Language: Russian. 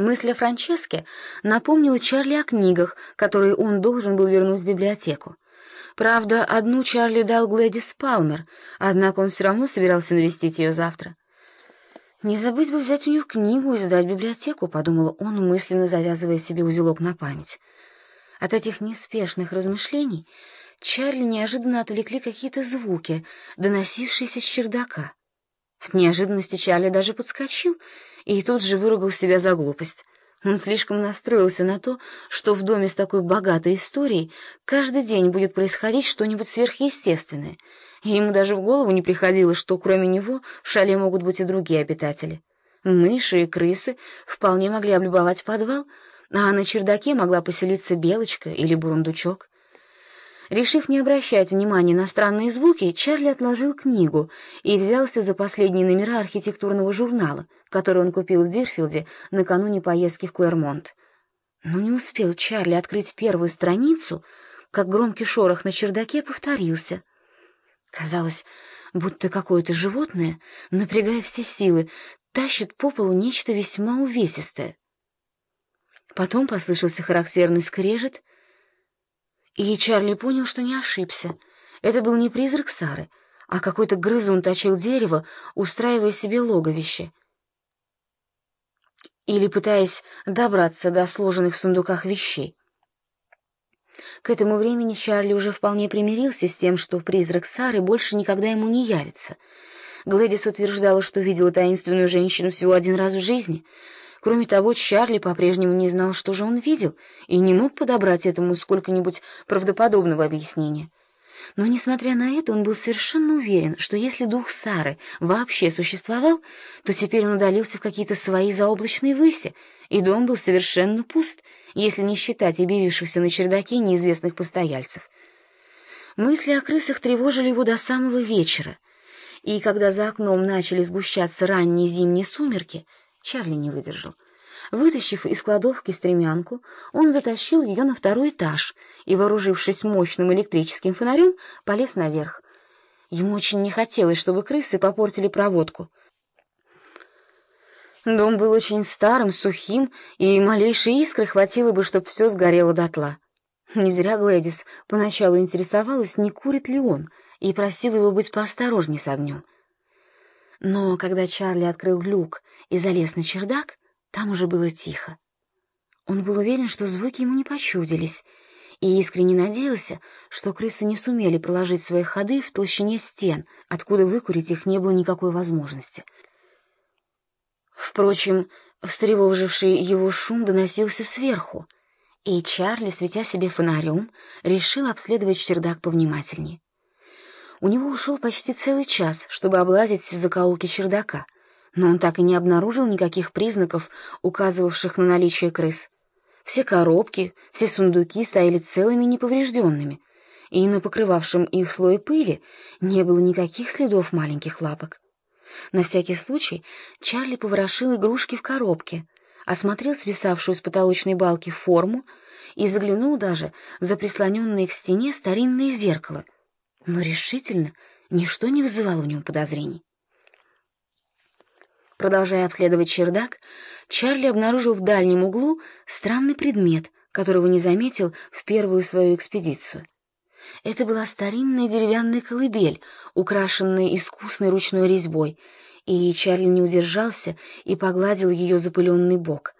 Мысль о Франческе напомнила Чарли о книгах, которые он должен был вернуть в библиотеку. Правда, одну Чарли дал Глэдис Палмер, однако он все равно собирался навестить ее завтра. «Не забыть бы взять у нее книгу и сдать библиотеку», — подумал он, мысленно завязывая себе узелок на память. От этих неспешных размышлений Чарли неожиданно отвлекли какие-то звуки, доносившиеся с чердака. От неожиданности Чарли даже подскочил и тут же выругал себя за глупость. Он слишком настроился на то, что в доме с такой богатой историей каждый день будет происходить что-нибудь сверхъестественное, и ему даже в голову не приходило, что кроме него в шале могут быть и другие обитатели. Мыши и крысы вполне могли облюбовать подвал, а на чердаке могла поселиться белочка или бурундучок. Решив не обращать внимания на странные звуки, Чарли отложил книгу и взялся за последние номера архитектурного журнала, который он купил в Дирфилде накануне поездки в Клэрмонт. Но не успел Чарли открыть первую страницу, как громкий шорох на чердаке повторился. Казалось, будто какое-то животное, напрягая все силы, тащит по полу нечто весьма увесистое. Потом послышался характерный скрежет — и Чарли понял, что не ошибся. Это был не призрак Сары, а какой-то грызун точил дерево, устраивая себе логовище. Или пытаясь добраться до сложенных в сундуках вещей. К этому времени Чарли уже вполне примирился с тем, что призрак Сары больше никогда ему не явится. Глэдис утверждала, что видела таинственную женщину всего один раз в жизни — Кроме того, Чарли по-прежнему не знал, что же он видел, и не мог подобрать этому сколько-нибудь правдоподобного объяснения. Но, несмотря на это, он был совершенно уверен, что если дух Сары вообще существовал, то теперь он удалился в какие-то свои заоблачные выси, и дом был совершенно пуст, если не считать объявившихся на чердаке неизвестных постояльцев. Мысли о крысах тревожили его до самого вечера, и когда за окном начали сгущаться ранние зимние сумерки — Чарли не выдержал. Вытащив из кладовки стремянку, он затащил ее на второй этаж и, вооружившись мощным электрическим фонарем, полез наверх. Ему очень не хотелось, чтобы крысы попортили проводку. Дом был очень старым, сухим, и малейшей искры хватило бы, чтобы все сгорело дотла. Не зря Глэдис поначалу интересовалась, не курит ли он, и просила его быть поосторожней с огнем. Но когда Чарли открыл люк и залез на чердак, там уже было тихо. Он был уверен, что звуки ему не почудились, и искренне надеялся, что крысы не сумели проложить свои ходы в толщине стен, откуда выкурить их не было никакой возможности. Впрочем, встревоживший его шум доносился сверху, и Чарли, светя себе фонарем, решил обследовать чердак повнимательнее. У него ушел почти целый час, чтобы облазить закоулки чердака, но он так и не обнаружил никаких признаков, указывавших на наличие крыс. Все коробки, все сундуки стояли целыми неповрежденными, и на покрывавшем их слое пыли не было никаких следов маленьких лапок. На всякий случай Чарли поворошил игрушки в коробке, осмотрел свисавшую с потолочной балки форму и заглянул даже за прислоненное к стене старинное зеркало — но решительно ничто не вызывало в нем подозрений. Продолжая обследовать чердак, Чарли обнаружил в дальнем углу странный предмет, которого не заметил в первую свою экспедицию. Это была старинная деревянная колыбель, украшенная искусной ручной резьбой, и Чарли не удержался и погладил ее запыленный бок —